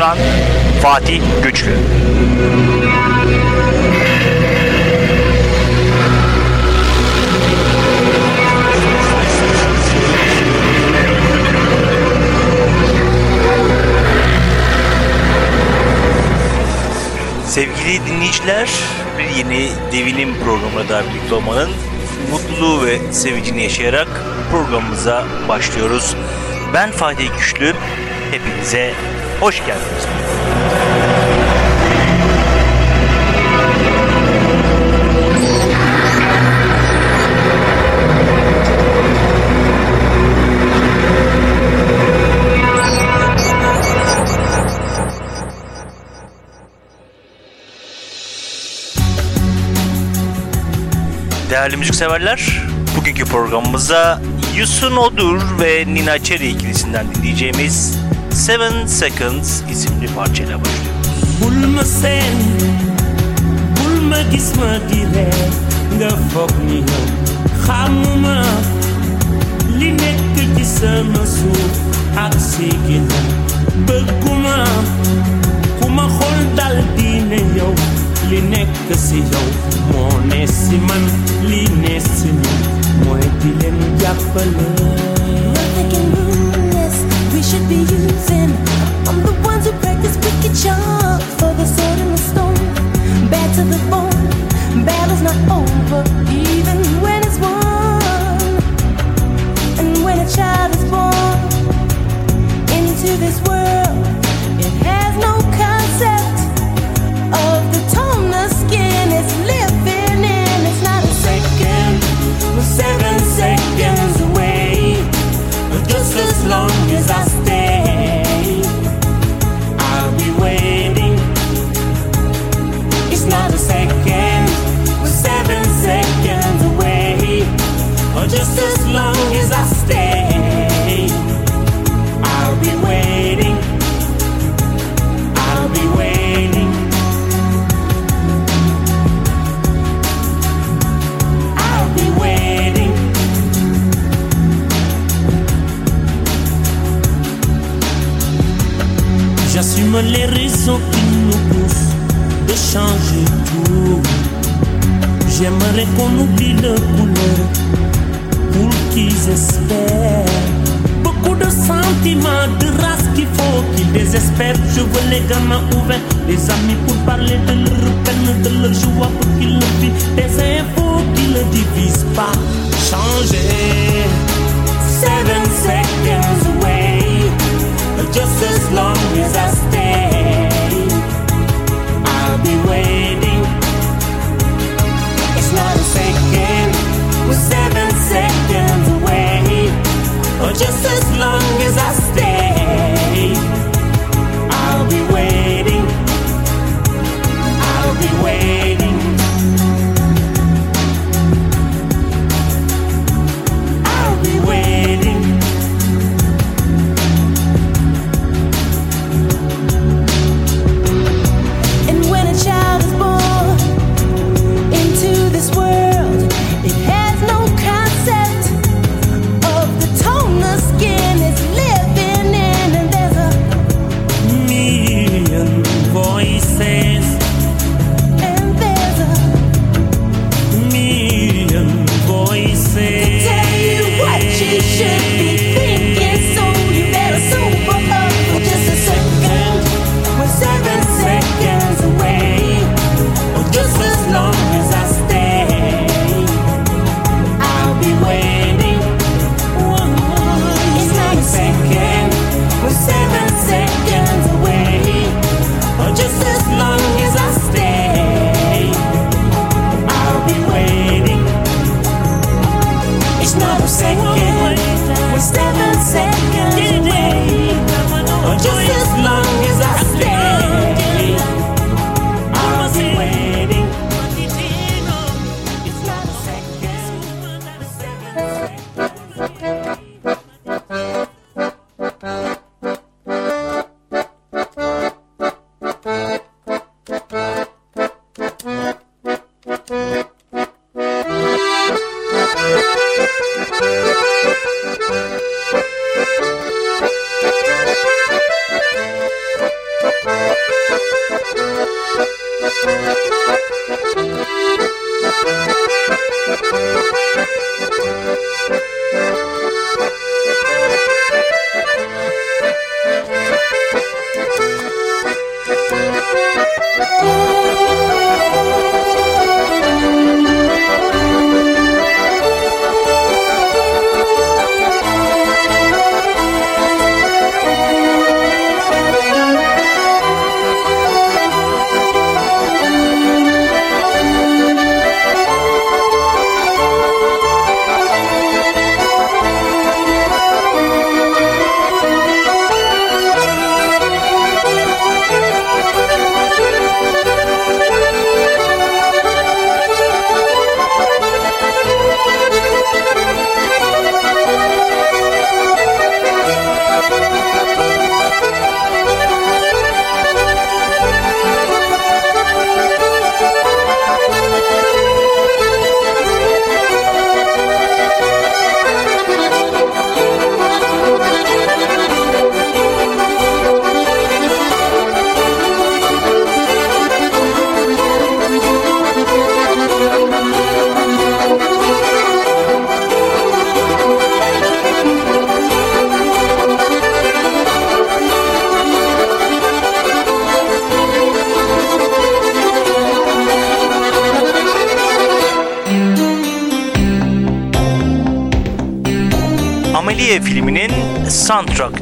sunan Fatih Güçlü. Sevgili dinleyiciler, bir yeni Devinim programına daha birlikte olmanın mutluluğu ve sevincini yaşayarak programımıza başlıyoruz. Ben Fatih Güçlü, hepinize hoş geldiniz. Değerli müzikseverler, bugünkü programımıza Yusun Odur ve Nina Cherry ikilisinden dinleyeceğimiz Seven Seconds isimli parçayla başlıyoruz. bul ma seen bul ma gis ma di ree nga foog ni yow xamuma li nekk ci sama suuf ak sigina bëgguma ku ma xool dal di ne yow li nekk si yow man li ne si ñun mooy Qu'on oublie le couleur pour qu'ils espèrent. Beaucoup de sentiments, de race qu'il faut qu'ils désespèrent. Je veux les gamins ouverts, les amis pour parler de leur peine, de leur joie pour qu'ils le vivent. Des infos qui ne divisent pas. Changer. Seven seconds away. Just as long as I stay, I'll be waiting. We're seven seconds away. Or just as long as I stay, I'll be waiting. I'll be waiting.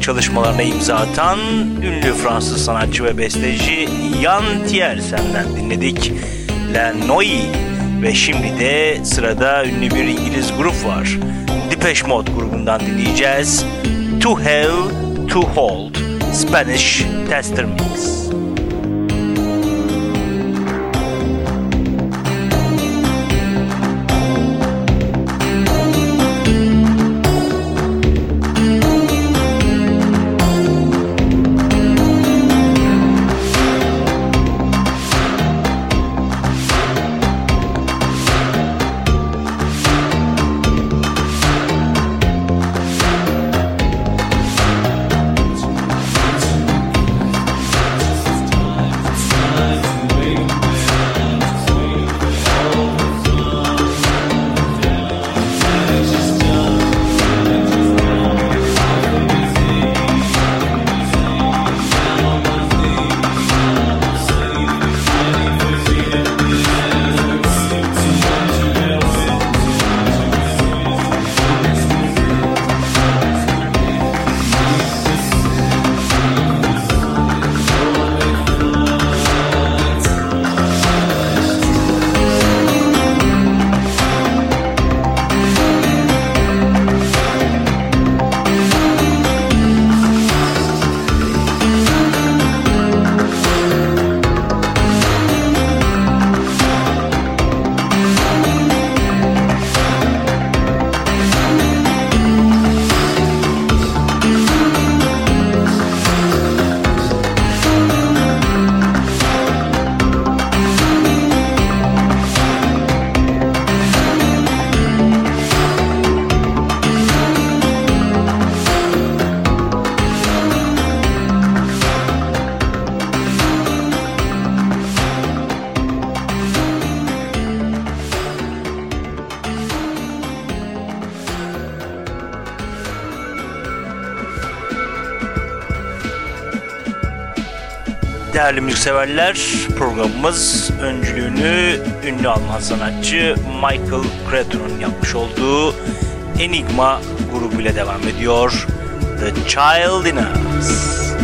Çalışmalarına imza atan ünlü Fransız sanatçı ve besteci Jan Tiersen'den dinledik. La Noie ve şimdi de sırada ünlü bir İngiliz grup var. Depeche Mode grubundan dinleyeceğiz. To Hell, To Hold, Spanish Tester Mix. Değerli müzikseverler, programımız öncülüğünü ünlü Alman sanatçı Michael Creton'un yapmış olduğu Enigma grubuyla devam ediyor. The Child in Us.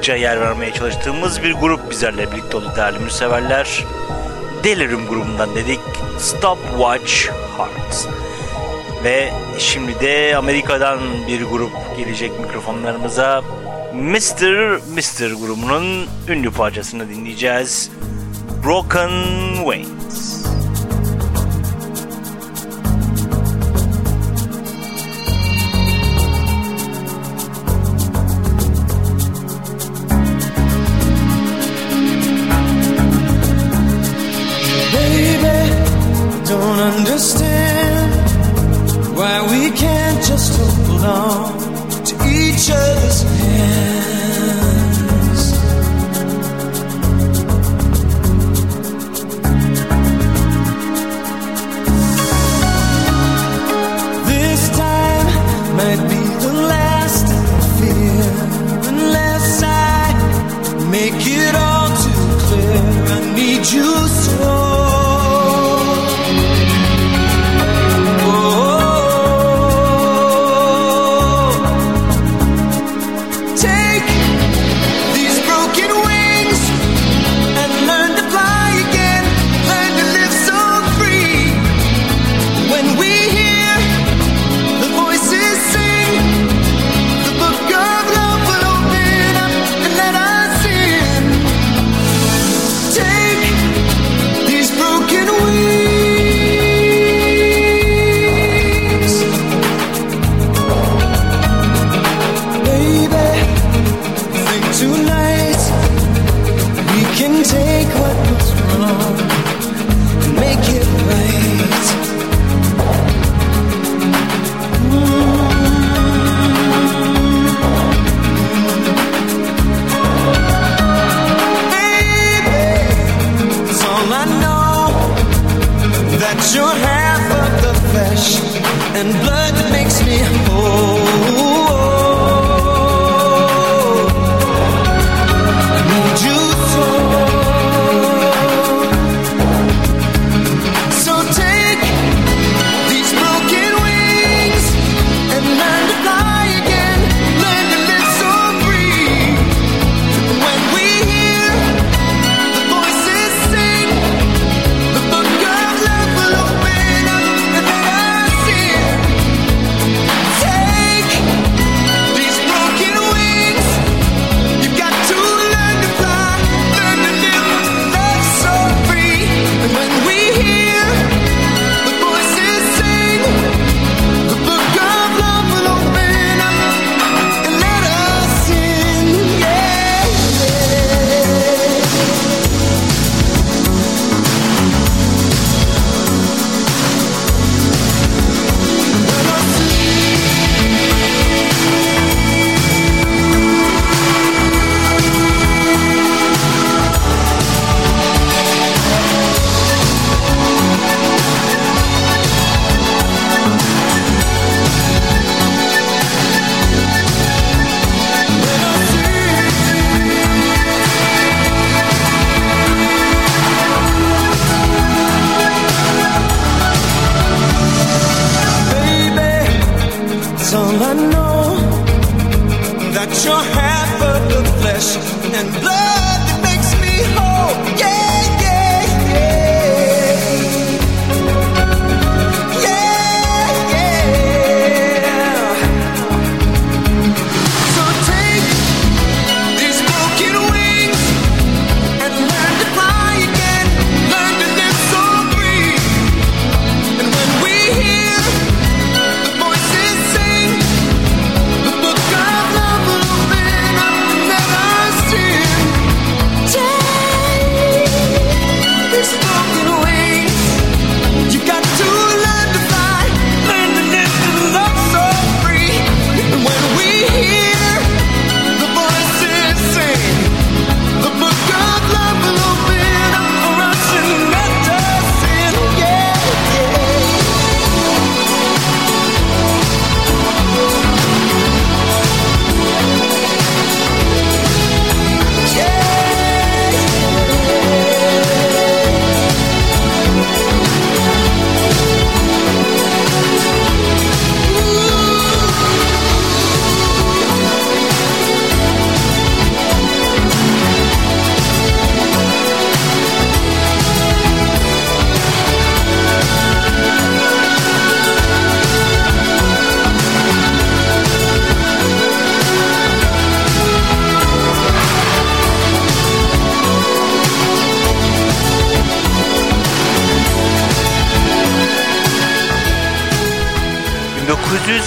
açıkça yer vermeye çalıştığımız bir grup bizlerle birlikte oldu değerli müseverler. Delirium grubundan dedik Stop Watch Hearts. Ve şimdi de Amerika'dan bir grup gelecek mikrofonlarımıza. Mr. Mr. grubunun ünlü parçasını dinleyeceğiz. Broken Wing.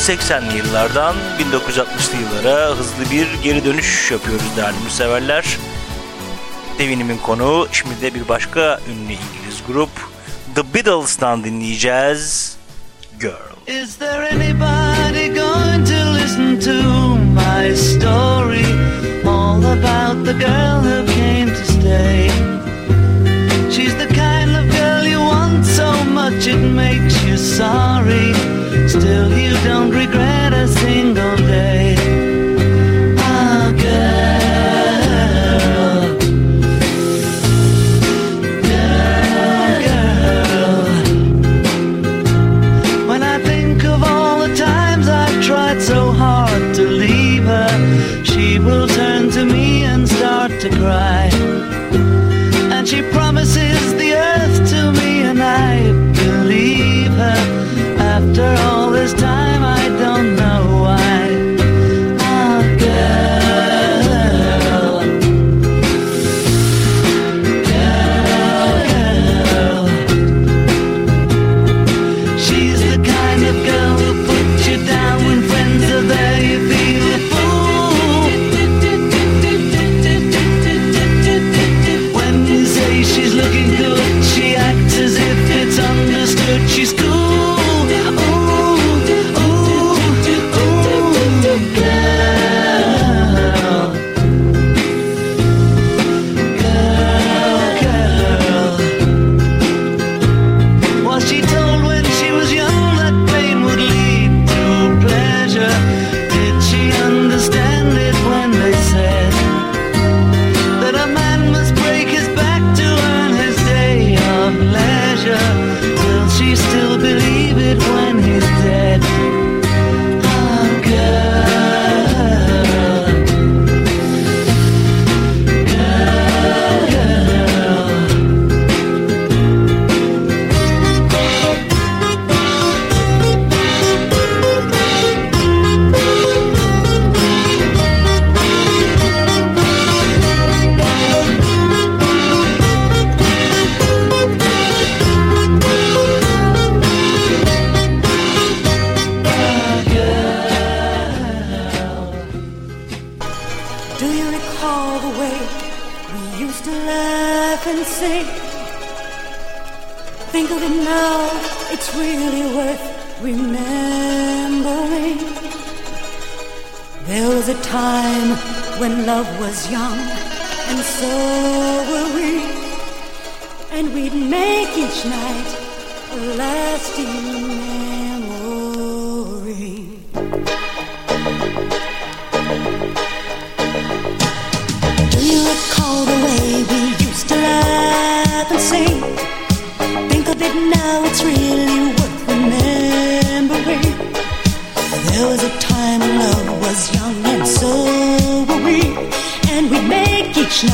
1980'li yıllardan 1960'lı yıllara hızlı bir geri dönüş yapıyoruz değerli müseverler. Devinimin konu şimdi de bir başka ünlü İngiliz grup The Beatles'tan dinleyeceğiz. Girl. Is there anybody going to listen to my story? All about the girl who came to stay. She's the kind of girl you want so much it makes you sorry. Still, you don't regret a single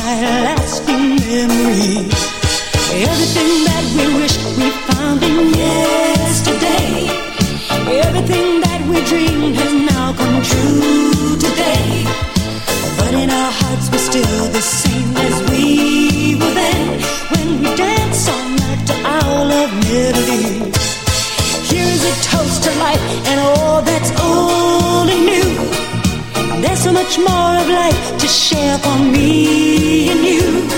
make each night a lasting memory. Everything that we wished we found in yesterday. Everything that we dreamed has now come true today. But in our hearts we're still the same as we were then When we dance all night to our love melody so much more of life to share for me and you.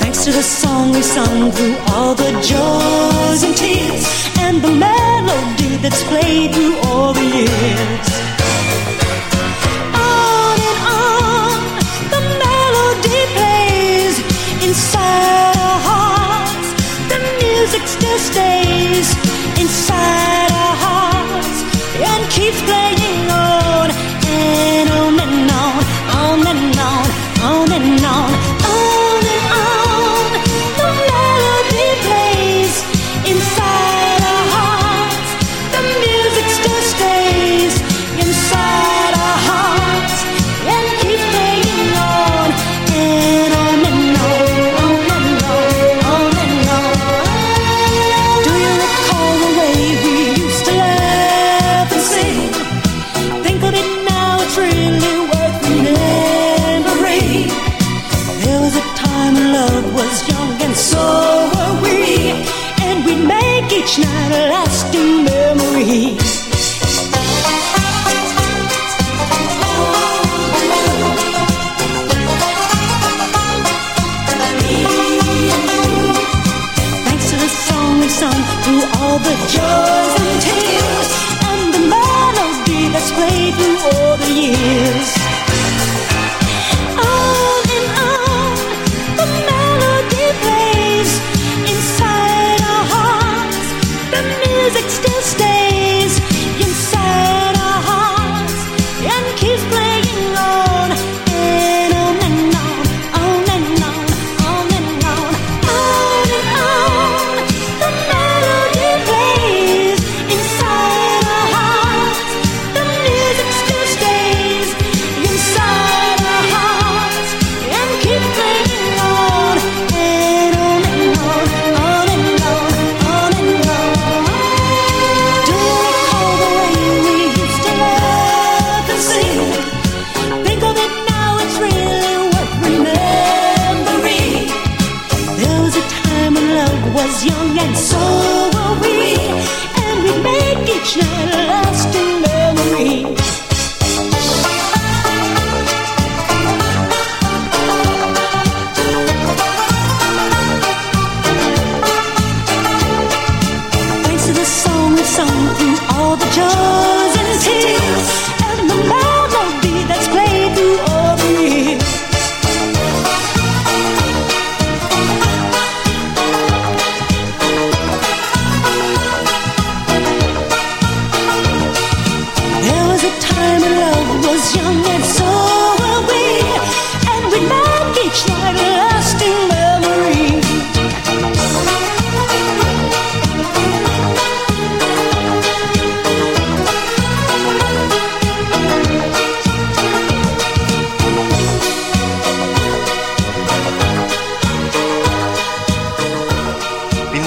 Thanks to the song we sung through all the joys and tears And the melody that's played through all the years through all the years.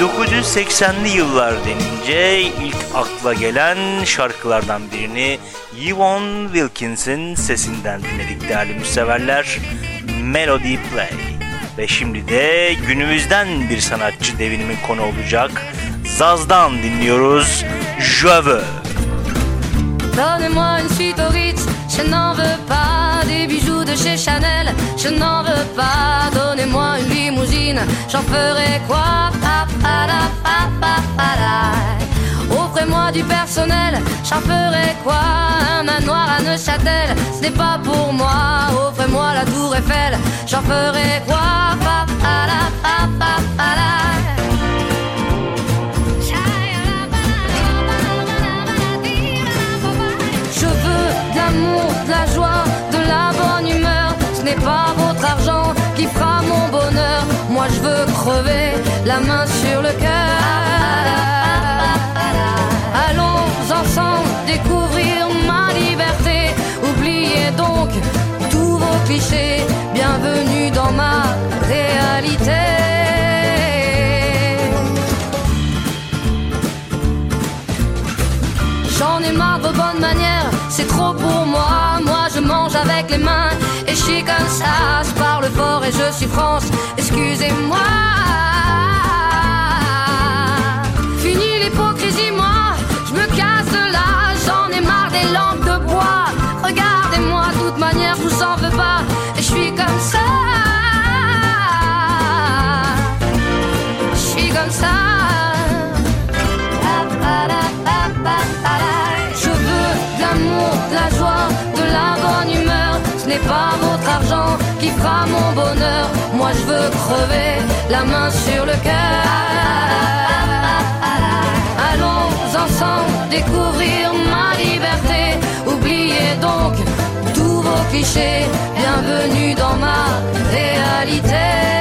1980'li yıllar denince ilk akla gelen şarkılardan birini Yvonne Wilkins'in sesinden dinledik değerli müseverler. Melody Play. Ve şimdi de günümüzden bir sanatçı devinimin konu olacak. Zaz'dan dinliyoruz. Je veux. Donnez-moi une suite au Ritz, je n'en veux pas des bijoux de chez Chanel, je n'en veux pas. Donnez-moi une j'en ferai quoi? Offrez-moi du personnel, j'en ferai quoi? Un manoir à Neuchâtel, ce n'est pas pour moi. Offrez-moi la tour Eiffel, j'en ferai quoi? Je veux de l'amour, de la joie, la main sur le cœur. Allons ensemble découvrir ma liberté. Oubliez donc tous vos clichés. Bienvenue dans ma réalité. J'en ai marre de vos bonnes manières, c'est trop pour moi. Moi je mange avec les mains et je suis comme ça. Je parle fort et je suis France, excusez-moi. L'hypocrisie, moi, je me casse de là. J'en ai marre des lampes de bois. Regardez-moi, de toute manière, je vous en veux pas. Et je suis comme ça. Je suis comme ça. Je veux de l'amour, de la joie, de la bonne humeur. Ce n'est pas votre argent qui fera mon bonheur. Moi je veux crever la main sur le cœur. Ensemble découvrir ma liberté. Oubliez donc tous vos clichés. Bienvenue dans ma réalité.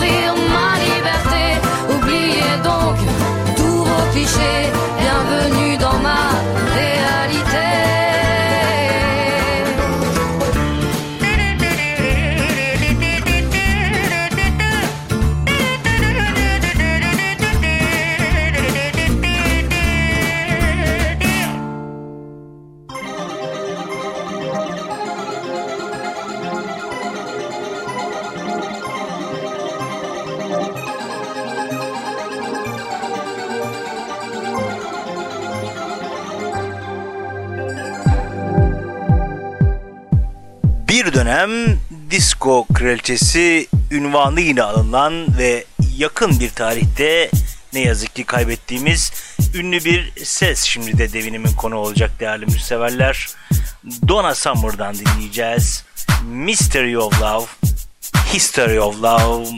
Bienvenue Bir dönem disco kraliçesi ünvanı yine alınan ve yakın bir tarihte ne yazık ki kaybettiğimiz ünlü bir ses şimdi de devinimin konu olacak değerli müseverler. Donna Summer'dan dinleyeceğiz. Mystery of Love, History of Love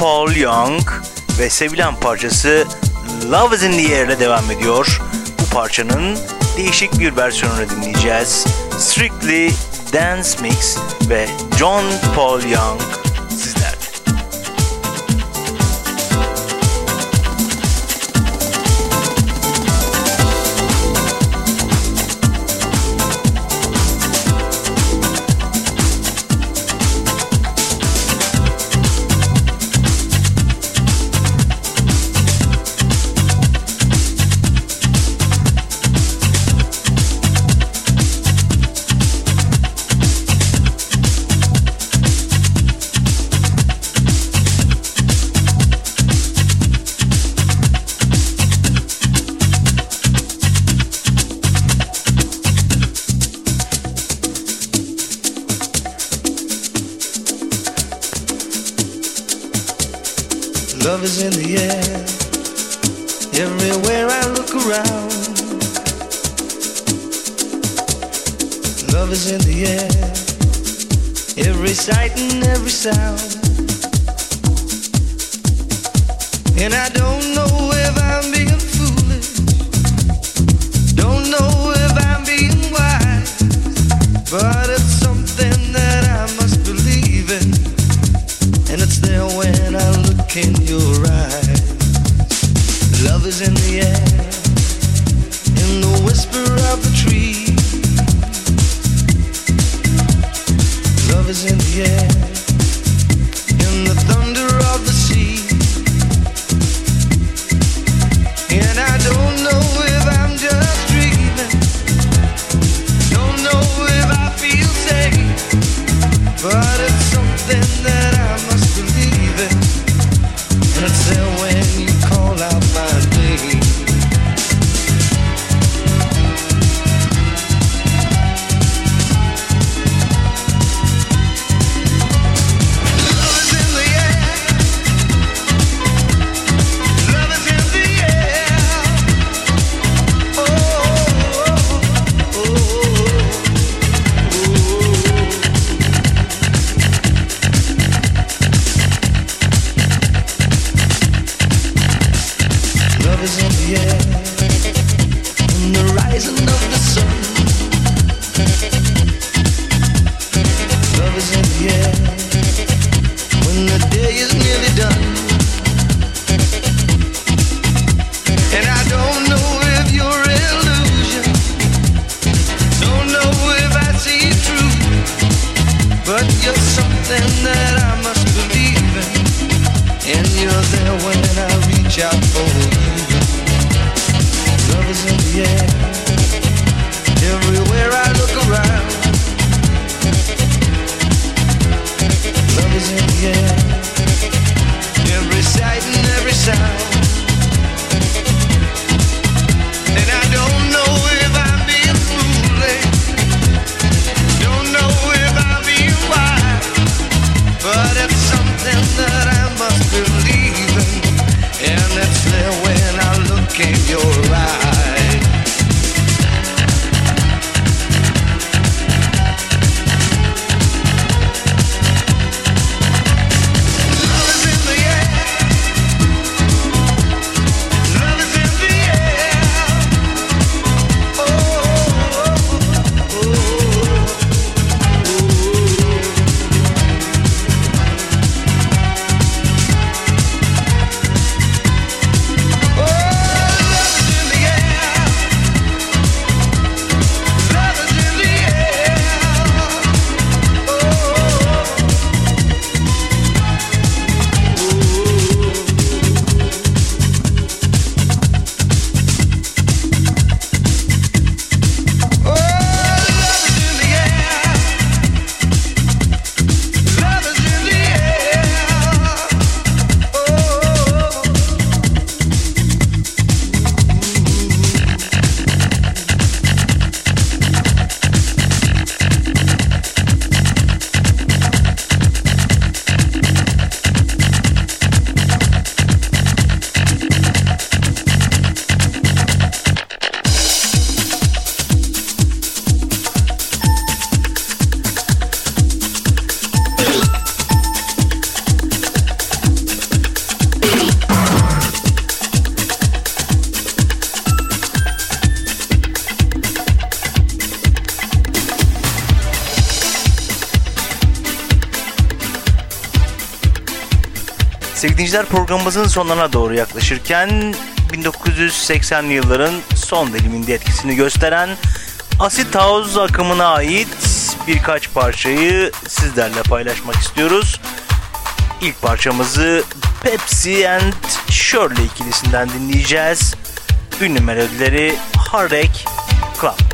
Paul Young ve sevilen parçası Love is in the Air ile devam ediyor. Bu parçanın değişik bir versiyonunu dinleyeceğiz. Strictly Dance Mix ve John Paul Young in the air. Dinleyiciler programımızın sonlarına doğru yaklaşırken 1980'li yılların son diliminde etkisini gösteren Acid House akımına ait birkaç parçayı sizlerle paylaşmak istiyoruz. İlk parçamızı Pepsi and Shirley ikilisinden dinleyeceğiz. Ünlü melodileri Heartache Club.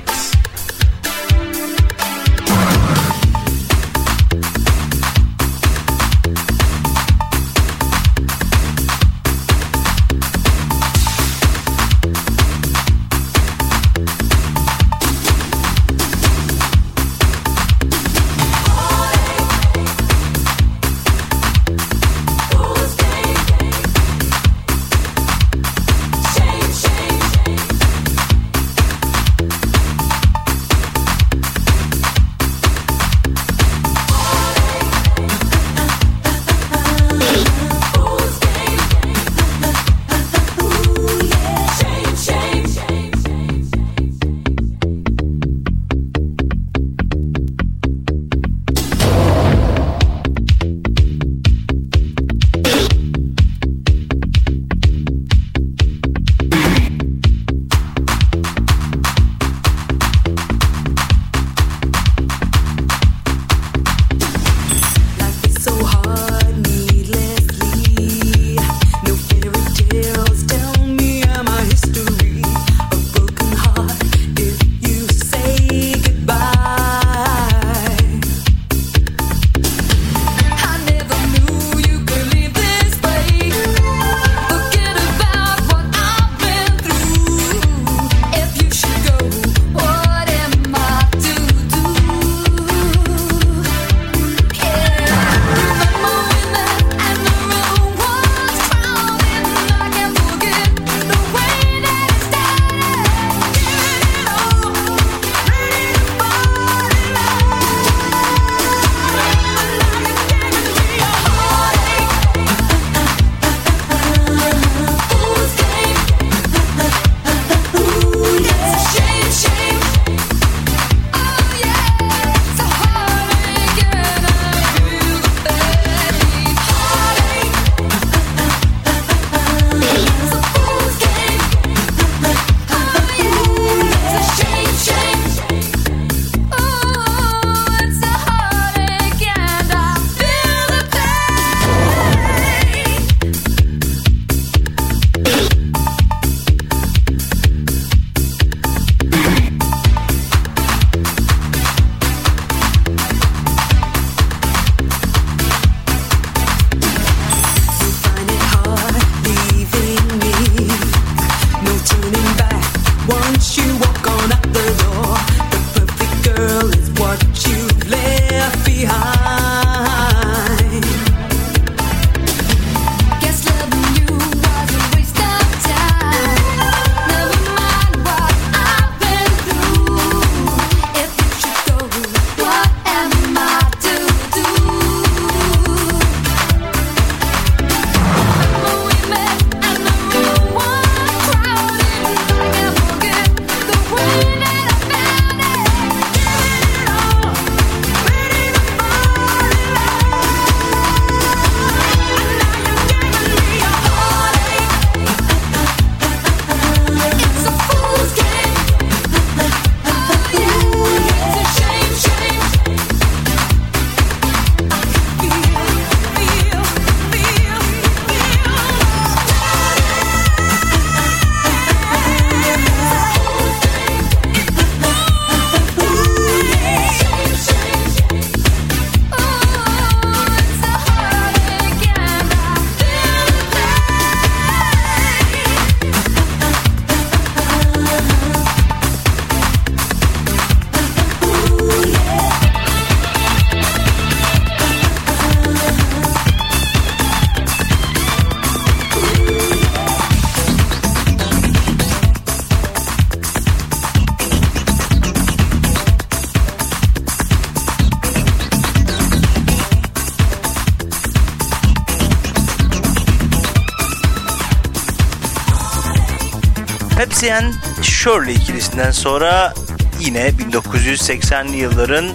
Shirley ikilisinden sonra yine 1980'li yılların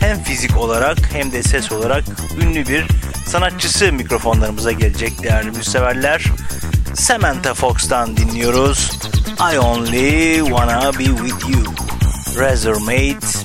hem fizik olarak hem de ses olarak ünlü bir sanatçısı mikrofonlarımıza gelecek değerli müseverler. Samantha Fox'tan dinliyoruz. I Only Wanna Be With You. Razor Made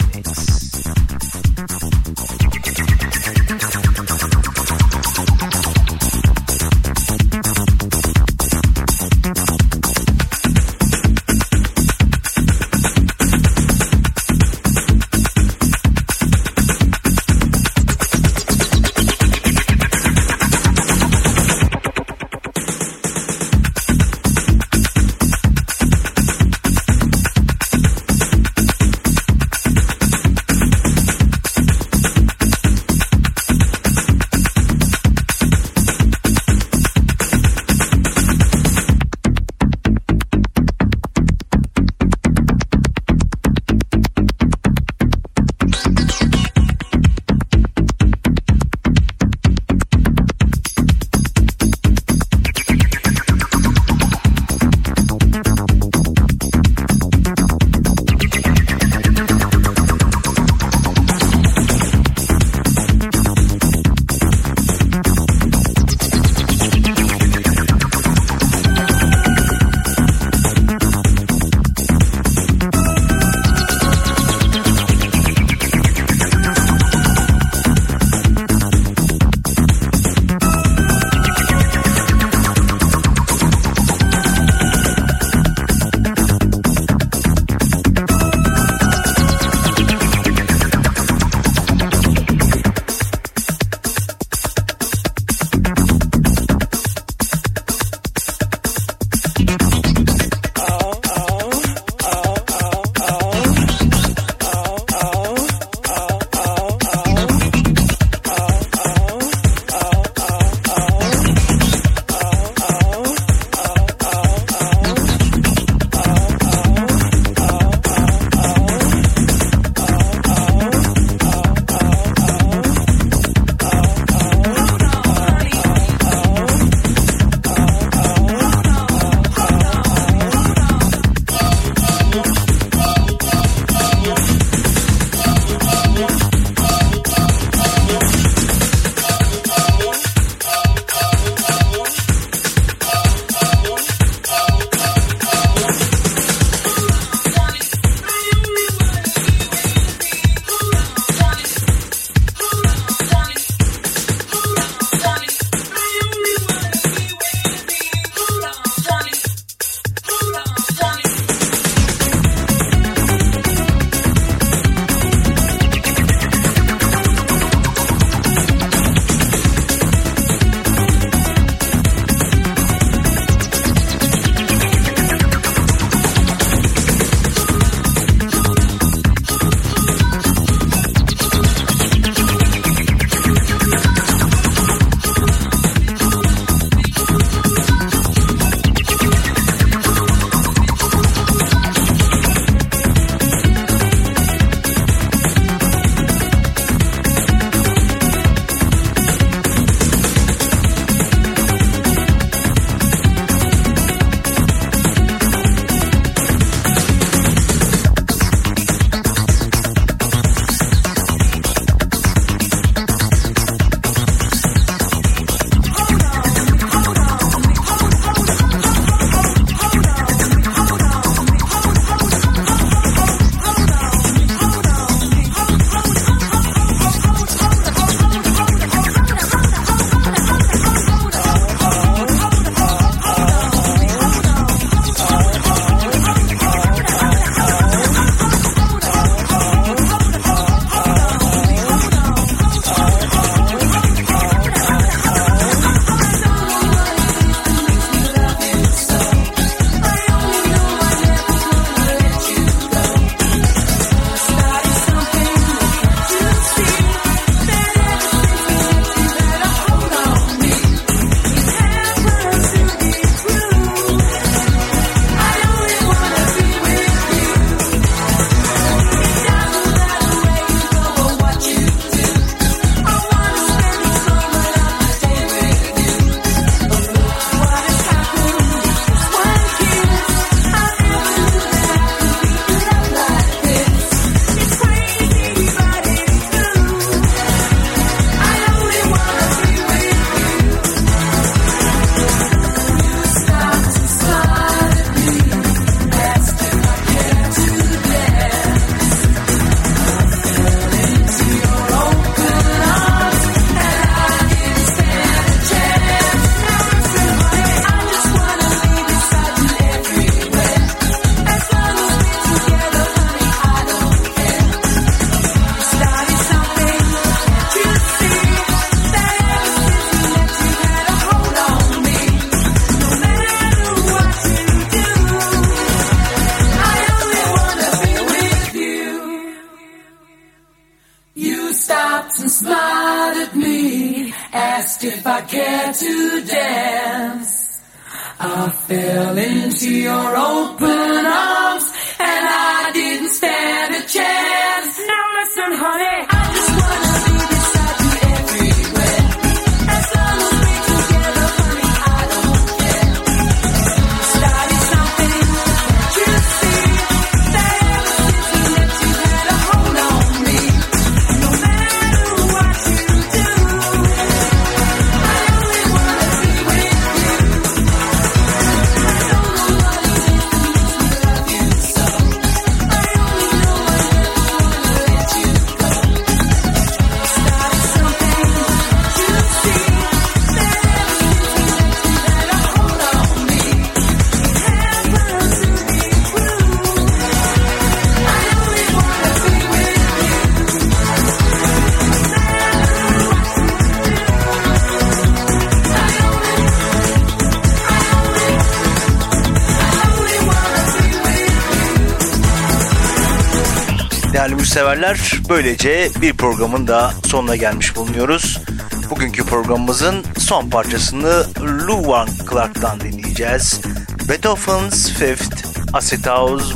severler. Böylece bir programın da sonuna gelmiş bulunuyoruz. Bugünkü programımızın son parçasını Luan Clark'tan dinleyeceğiz. Beethoven's Fifth Acid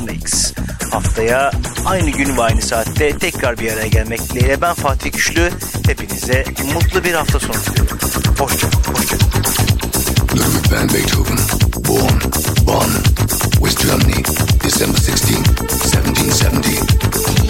Mix. Haftaya aynı gün ve aynı saatte tekrar bir araya gelmek dileğiyle ben Fatih Güçlü. Hepinize mutlu bir hafta sonu diliyorum. Hoşçakalın. Hoşça Ludwig van Beethoven, born Bonn, West Germany, December 16, 1770.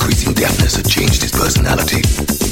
increasing deafness had changed his personality.